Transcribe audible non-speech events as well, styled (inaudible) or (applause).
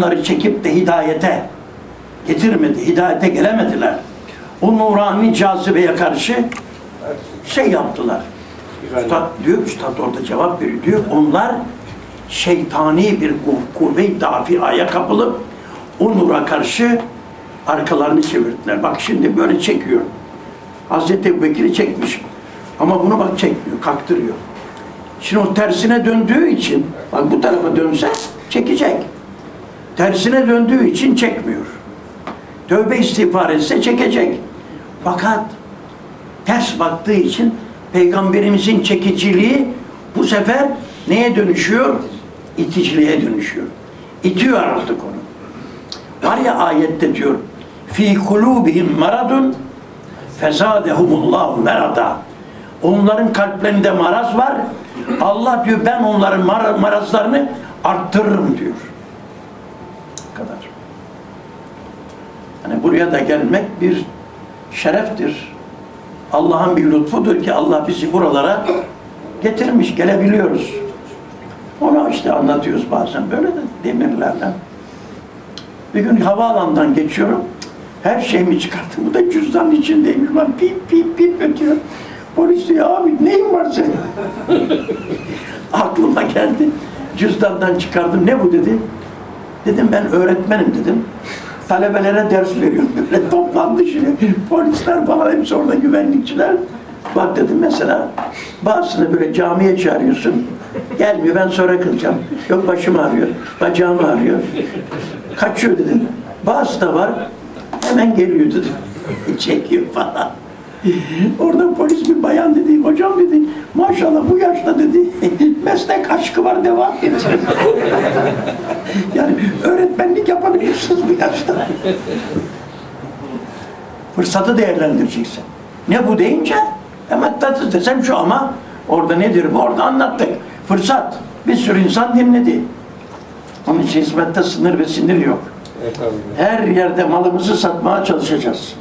onları çekip de hidayete getirmedi. Hidayete gelemediler. O nurani cazibeye karşı şey yaptılar. Üstad diyor, Üstad orada cevap veriyor. Diyor onlar şeytani bir kuv- kuvve-i dafiaya kapılıp o nura karşı arkalarını çevirdiler. Bak şimdi böyle çekiyor. Hazreti Ebubekir'i çekmiş. Ama bunu bak çekmiyor, kaktırıyor. Şimdi o tersine döndüğü için, bak bu tarafa dönse çekecek. Tersine döndüğü için çekmiyor. Tövbe istiğfar etse çekecek. Fakat ters baktığı için peygamberimizin çekiciliği bu sefer neye dönüşüyor? İticiliğe dönüşüyor. İtiyor artık onu. Var ya ayette diyor fi kulubihim maradun fezadehumullahu merada. Onların kalplerinde maraz var. Allah diyor ben onların mar- marazlarını arttırırım diyor. Bu kadar. Hani buraya da gelmek bir şereftir. Allah'ın bir lütfudur ki Allah bizi buralara getirmiş, gelebiliyoruz. Onu işte anlatıyoruz bazen böyle de demirlerle. Bir gün havaalanından geçiyorum. Her şeyimi çıkarttım. Bu da cüzdanın içindeymiş. Ben pip pip pip ötüyor. Polis diyor abi neyin var senin? (laughs) Aklıma geldi. Cüzdandan çıkardım. Ne bu dedi. Dedim ben öğretmenim dedim. Talebelere ders veriyorum. (laughs) Böyle toplandı şimdi. Polisler falan hepsi orada güvenlikçiler. Bak dedim mesela bazısını böyle camiye çağırıyorsun. Gelmiyor ben sonra kılacağım. Yok başım ağrıyor. Bacağım ağrıyor. Kaçıyor dedim. Bazısı da var. Hemen geliyor dedim. (laughs) Çekiyor falan. Orada polis bir bayan dedi, hocam dedi, maşallah bu yaşta dedi, (laughs) meslek aşkı var devam et. (laughs) yani öğretmenlik yapabiliyorsunuz bu yaşta. Fırsatı değerlendireceksin. Ne bu deyince, hemen tatlı desem şu ama orada nedir bu orada anlattık. Fırsat. Bir sürü insan dinledi. Onun için hizmette sınır ve sinir yok. Her yerde malımızı satmaya çalışacağız.